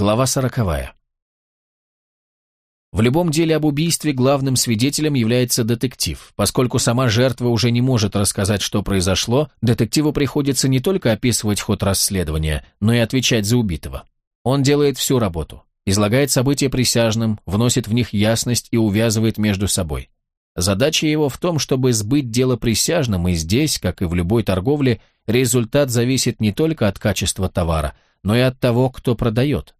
Глава сороковая. В любом деле об убийстве главным свидетелем является детектив. Поскольку сама жертва уже не может рассказать, что произошло, детективу приходится не только описывать ход расследования, но и отвечать за убитого. Он делает всю работу, излагает события присяжным, вносит в них ясность и увязывает между собой. Задача его в том, чтобы сбыть дело присяжным, и здесь, как и в любой торговле, результат зависит не только от качества товара, но и от того, кто продает.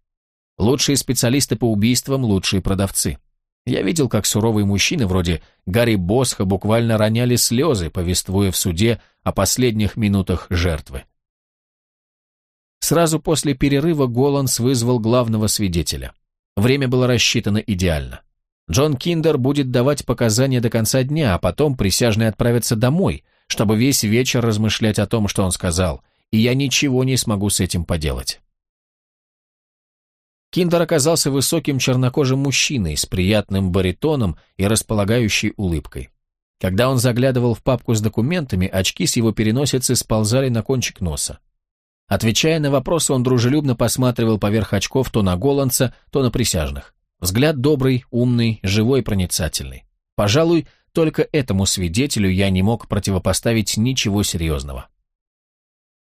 Лучшие специалисты по убийствам – лучшие продавцы. Я видел, как суровые мужчины вроде Гарри Босха буквально роняли слезы, повествуя в суде о последних минутах жертвы. Сразу после перерыва Голландс вызвал главного свидетеля. Время было рассчитано идеально. Джон Киндер будет давать показания до конца дня, а потом присяжные отправятся домой, чтобы весь вечер размышлять о том, что он сказал, и я ничего не смогу с этим поделать. Киндер оказался высоким чернокожим мужчиной с приятным баритоном и располагающей улыбкой. Когда он заглядывал в папку с документами, очки с его переносицы сползали на кончик носа. Отвечая на вопросы, он дружелюбно посматривал поверх очков то на голландца, то на присяжных. Взгляд добрый, умный, живой проницательный. Пожалуй, только этому свидетелю я не мог противопоставить ничего серьезного.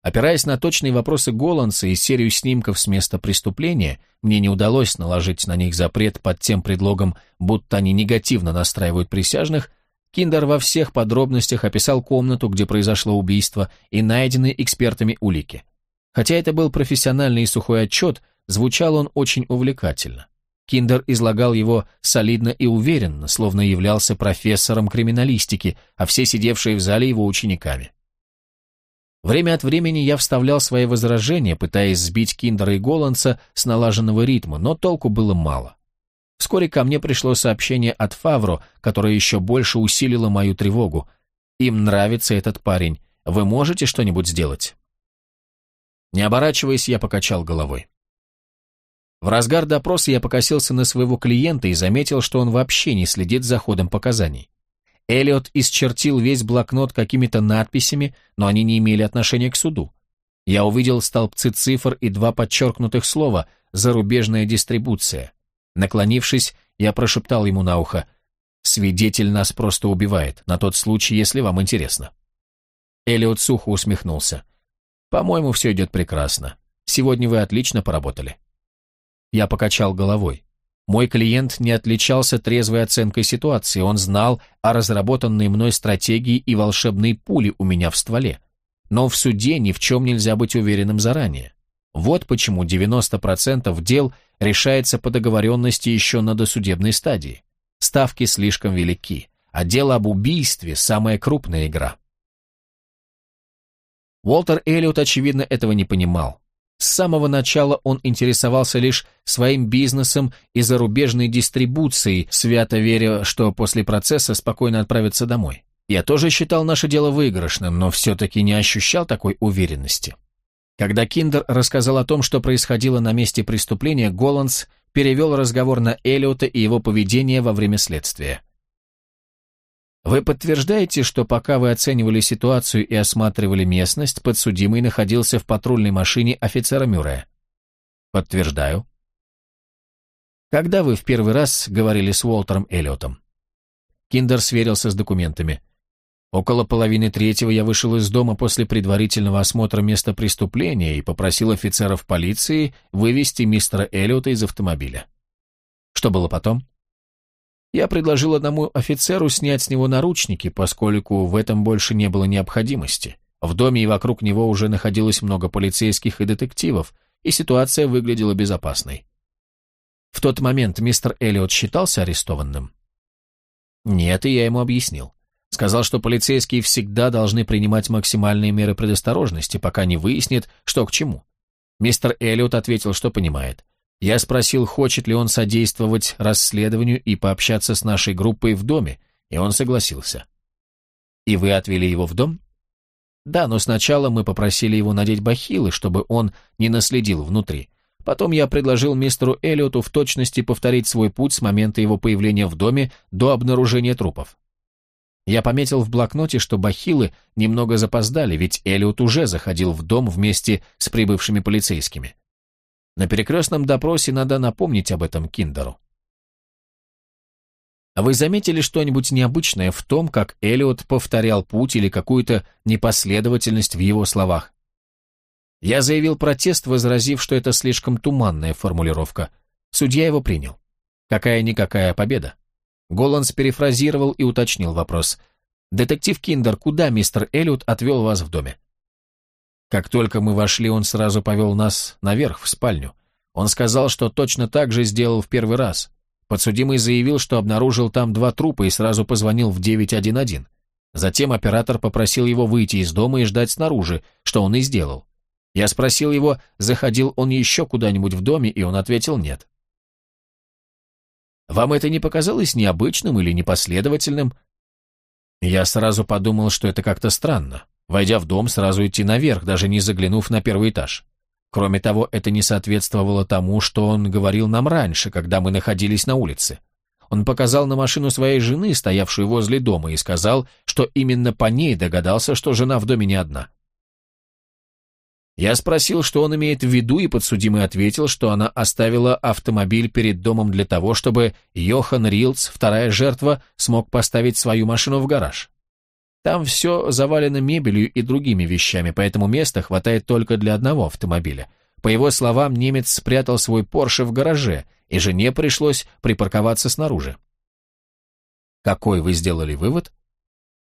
Опираясь на точные вопросы Голландса и серию снимков с места преступления, мне не удалось наложить на них запрет под тем предлогом, будто они негативно настраивают присяжных, Киндер во всех подробностях описал комнату, где произошло убийство, и найденные экспертами улики. Хотя это был профессиональный и сухой отчет, звучал он очень увлекательно. Киндер излагал его солидно и уверенно, словно являлся профессором криминалистики, а все сидевшие в зале его учениками. Время от времени я вставлял свои возражения, пытаясь сбить Киндера и Голландса с налаженного ритма, но толку было мало. Вскоре ко мне пришло сообщение от Фавро, которое еще больше усилило мою тревогу. Им нравится этот парень. Вы можете что-нибудь сделать? Не оборачиваясь, я покачал головой. В разгар допроса я покосился на своего клиента и заметил, что он вообще не следит за ходом показаний. Эллиот исчертил весь блокнот какими-то надписями, но они не имели отношения к суду. Я увидел столбцы цифр и два подчеркнутых слова «зарубежная дистрибуция». Наклонившись, я прошептал ему на ухо «Свидетель нас просто убивает, на тот случай, если вам интересно». Эллиот сухо усмехнулся. «По-моему, все идет прекрасно. Сегодня вы отлично поработали». Я покачал головой. Мой клиент не отличался трезвой оценкой ситуации, он знал о разработанной мной стратегии и волшебной пуле у меня в стволе. Но в суде ни в чем нельзя быть уверенным заранее. Вот почему 90% дел решается по договоренности еще на досудебной стадии. Ставки слишком велики, а дело об убийстве – самая крупная игра. Уолтер Эллиот, очевидно, этого не понимал. С самого начала он интересовался лишь своим бизнесом и зарубежной дистрибуцией, свято веря, что после процесса спокойно отправится домой. Я тоже считал наше дело выигрышным, но все-таки не ощущал такой уверенности. Когда Киндер рассказал о том, что происходило на месте преступления, Голландс перевел разговор на Эллиота и его поведение во время следствия. Вы подтверждаете, что пока вы оценивали ситуацию и осматривали местность, подсудимый находился в патрульной машине офицера Мюррея? Подтверждаю. Когда вы в первый раз говорили с Уолтером Эллиотом? Киндер сверился с документами. Около половины третьего я вышел из дома после предварительного осмотра места преступления и попросил офицеров полиции вывести мистера Эллиота из автомобиля. Что было потом? Я предложил одному офицеру снять с него наручники, поскольку в этом больше не было необходимости. В доме и вокруг него уже находилось много полицейских и детективов, и ситуация выглядела безопасной. В тот момент мистер Эллиот считался арестованным? Нет, и я ему объяснил. Сказал, что полицейские всегда должны принимать максимальные меры предосторожности, пока не выяснит, что к чему. Мистер Эллиот ответил, что понимает. Я спросил, хочет ли он содействовать расследованию и пообщаться с нашей группой в доме, и он согласился. И вы отвели его в дом? Да, но сначала мы попросили его надеть бахилы, чтобы он не наследил внутри. Потом я предложил мистеру Эллиоту в точности повторить свой путь с момента его появления в доме до обнаружения трупов. Я пометил в блокноте, что бахилы немного запоздали, ведь Эллиот уже заходил в дом вместе с прибывшими полицейскими. На перекрестном допросе надо напомнить об этом Киндеру. А вы заметили что-нибудь необычное в том, как Эллиот повторял путь или какую-то непоследовательность в его словах? Я заявил протест, возразив, что это слишком туманная формулировка. Судья его принял. Какая-никакая победа. Голландс перефразировал и уточнил вопрос. «Детектив Киндер, куда мистер Эллиот отвел вас в доме?» Как только мы вошли, он сразу повел нас наверх, в спальню. Он сказал, что точно так же сделал в первый раз. Подсудимый заявил, что обнаружил там два трупа и сразу позвонил в 911. Затем оператор попросил его выйти из дома и ждать снаружи, что он и сделал. Я спросил его, заходил он еще куда-нибудь в доме, и он ответил нет. Вам это не показалось необычным или непоследовательным? Я сразу подумал, что это как-то странно. Войдя в дом, сразу идти наверх, даже не заглянув на первый этаж. Кроме того, это не соответствовало тому, что он говорил нам раньше, когда мы находились на улице. Он показал на машину своей жены, стоявшую возле дома, и сказал, что именно по ней догадался, что жена в доме не одна. Я спросил, что он имеет в виду, и подсудимый ответил, что она оставила автомобиль перед домом для того, чтобы Йохан Рилдс, вторая жертва, смог поставить свою машину в гараж. Там все завалено мебелью и другими вещами, поэтому места хватает только для одного автомобиля. По его словам, немец спрятал свой Порше в гараже, и жене пришлось припарковаться снаружи. Какой вы сделали вывод?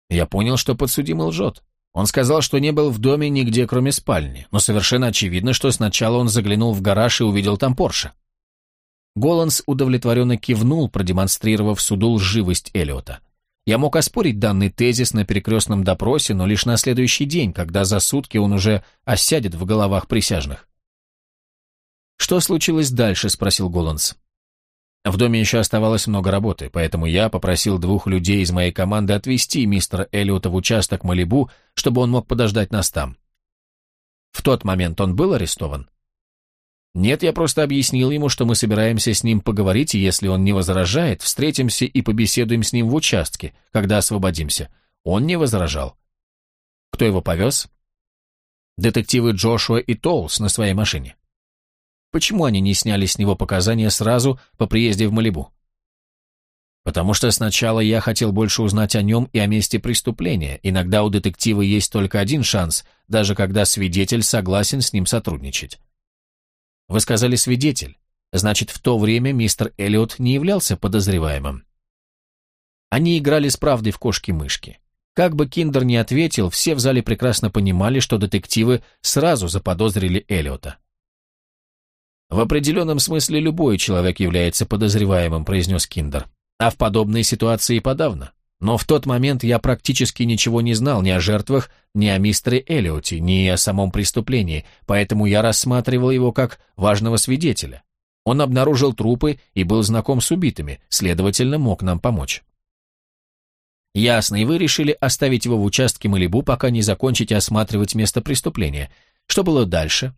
Я понял, что подсудимый лжет. Он сказал, что не был в доме нигде, кроме спальни, но совершенно очевидно, что сначала он заглянул в гараж и увидел там Порше. Голландс удовлетворенно кивнул, продемонстрировав суду лживость Эллиота. Я мог оспорить данный тезис на перекрестном допросе, но лишь на следующий день, когда за сутки он уже осядет в головах присяжных. «Что случилось дальше?» – спросил Голландс. В доме еще оставалось много работы, поэтому я попросил двух людей из моей команды отвезти мистера Эллиота в участок Малибу, чтобы он мог подождать нас там. В тот момент он был арестован? Нет, я просто объяснил ему, что мы собираемся с ним поговорить, и если он не возражает, встретимся и побеседуем с ним в участке, когда освободимся. Он не возражал. Кто его повез? Детективы Джошуа и Толс на своей машине. Почему они не сняли с него показания сразу по приезде в Малибу? Потому что сначала я хотел больше узнать о нем и о месте преступления. Иногда у детектива есть только один шанс, даже когда свидетель согласен с ним сотрудничать. Вы сказали свидетель. Значит, в то время мистер Эллиот не являлся подозреваемым. Они играли с правдой в кошки-мышки. Как бы Киндер не ответил, все в зале прекрасно понимали, что детективы сразу заподозрили Эллиота. «В определенном смысле любой человек является подозреваемым», произнес Киндер. «А в подобной ситуации подавно. Но в тот момент я практически ничего не знал ни о жертвах, ни о мистере Эллиоте, ни о самом преступлении, поэтому я рассматривал его как важного свидетеля. Он обнаружил трупы и был знаком с убитыми, следовательно, мог нам помочь. Ясно, и вы решили оставить его в участке Малибу, пока не закончите осматривать место преступления. Что было дальше?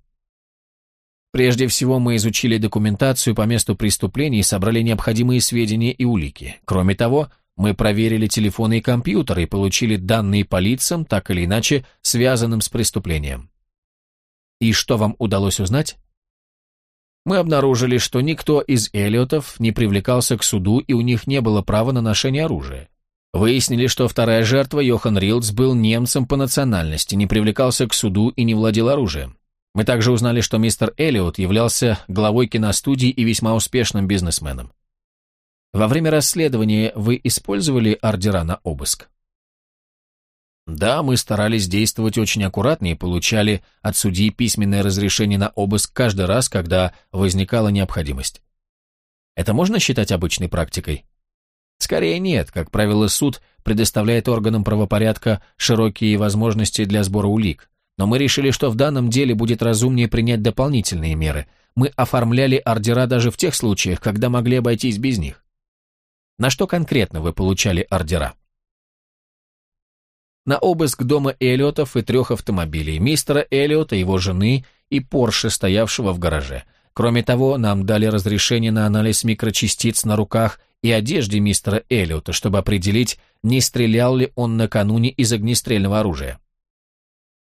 Прежде всего, мы изучили документацию по месту преступления и собрали необходимые сведения и улики. Кроме того, мы проверили телефоны и компьютеры и получили данные по лицам, так или иначе связанным с преступлением. И что вам удалось узнать? Мы обнаружили, что никто из Эллиотов не привлекался к суду и у них не было права на ношение оружия. Выяснили, что вторая жертва, Йохан Рилдс, был немцем по национальности, не привлекался к суду и не владел оружием. Мы также узнали, что мистер Эллиот являлся главой киностудии и весьма успешным бизнесменом. Во время расследования вы использовали ордера на обыск? Да, мы старались действовать очень аккуратно и получали от судьи письменное разрешение на обыск каждый раз, когда возникала необходимость. Это можно считать обычной практикой? Скорее нет. Как правило, суд предоставляет органам правопорядка широкие возможности для сбора улик. Но мы решили, что в данном деле будет разумнее принять дополнительные меры. Мы оформляли ордера даже в тех случаях, когда могли обойтись без них. На что конкретно вы получали ордера? На обыск дома Эллиотов и трех автомобилей, мистера Эллиота, его жены и Порше, стоявшего в гараже. Кроме того, нам дали разрешение на анализ микрочастиц на руках и одежде мистера Эллиота, чтобы определить, не стрелял ли он накануне из огнестрельного оружия.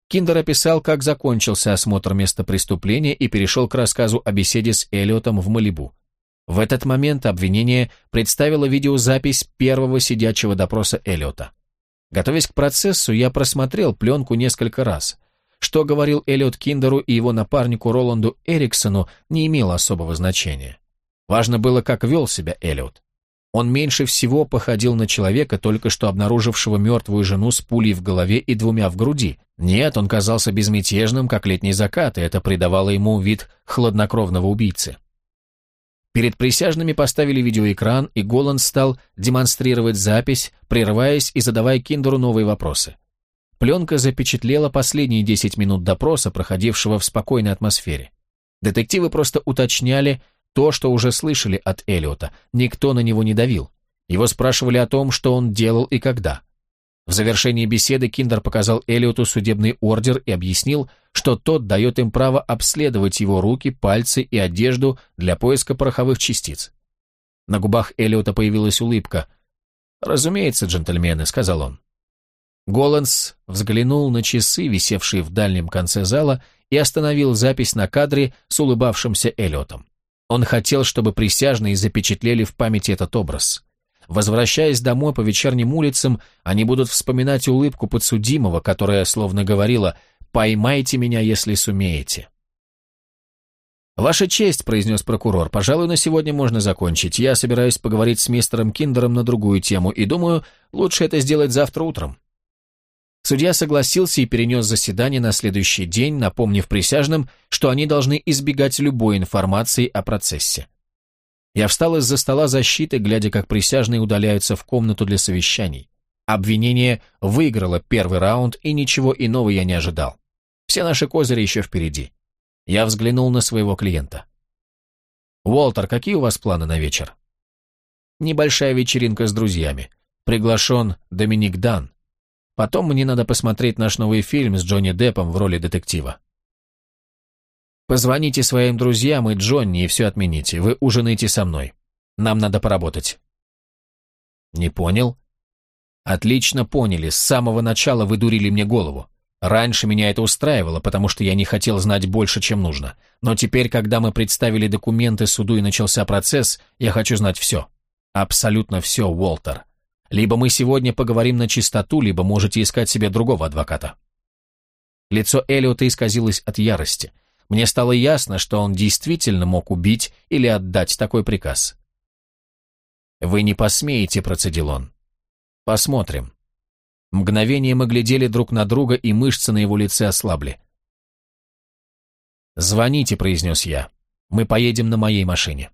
Киндер описал, как закончился осмотр места преступления и перешел к рассказу о беседе с Эллиотом в Малибу. В этот момент обвинение представило видеозапись первого сидячего допроса Эллиота. Готовясь к процессу, я просмотрел пленку несколько раз. Что говорил Эллиот Киндеру и его напарнику Роланду Эриксону, не имело особого значения. Важно было, как вел себя Эллиот. Он меньше всего походил на человека, только что обнаружившего мертвую жену с пулей в голове и двумя в груди. Нет, он казался безмятежным, как летний закат, и это придавало ему вид хладнокровного убийцы. Перед присяжными поставили видеоэкран, и Голландс стал демонстрировать запись, прерываясь и задавая Киндеру новые вопросы. Пленка запечатлела последние 10 минут допроса, проходившего в спокойной атмосфере. Детективы просто уточняли, то, что уже слышали от Эллиота, никто на него не давил. Его спрашивали о том, что он делал и когда. В завершении беседы Киндер показал Эллиоту судебный ордер и объяснил, что тот дает им право обследовать его руки, пальцы и одежду для поиска пороховых частиц. На губах Эллиота появилась улыбка. «Разумеется, джентльмены», — сказал он. Голландс взглянул на часы, висевшие в дальнем конце зала, и остановил запись на кадре с улыбавшимся Эллиотом. Он хотел, чтобы присяжные запечатлели в памяти этот образ. Возвращаясь домой по вечерним улицам, они будут вспоминать улыбку подсудимого, которая словно говорила «поймайте меня, если сумеете». «Ваша честь», — произнес прокурор, — «пожалуй, на сегодня можно закончить. Я собираюсь поговорить с мистером Киндером на другую тему, и думаю, лучше это сделать завтра утром». Судья согласился и перенес заседание на следующий день, напомнив присяжным, что они должны избегать любой информации о процессе. Я встал из-за стола защиты, глядя, как присяжные удаляются в комнату для совещаний. Обвинение выиграло первый раунд, и ничего иного я не ожидал. Все наши козыри еще впереди. Я взглянул на своего клиента. «Уолтер, какие у вас планы на вечер?» «Небольшая вечеринка с друзьями. Приглашен Доминик Дан, Потом мне надо посмотреть наш новый фильм с Джонни Деппом в роли детектива. Позвоните своим друзьям и Джонни и все отмените. Вы ужинаете со мной. Нам надо поработать. Не понял? Отлично поняли. С самого начала вы дурили мне голову. Раньше меня это устраивало, потому что я не хотел знать больше, чем нужно. Но теперь, когда мы представили документы суду и начался процесс, я хочу знать все. Абсолютно все, Уолтер. Либо мы сегодня поговорим на чистоту, либо можете искать себе другого адвоката». Лицо Эллиота исказилось от ярости. Мне стало ясно, что он действительно мог убить или отдать такой приказ. «Вы не посмеете», — процедил он. «Посмотрим». Мгновение мы глядели друг на друга, и мышцы на его лице ослабли. «Звоните», — произнес я. «Мы поедем на моей машине».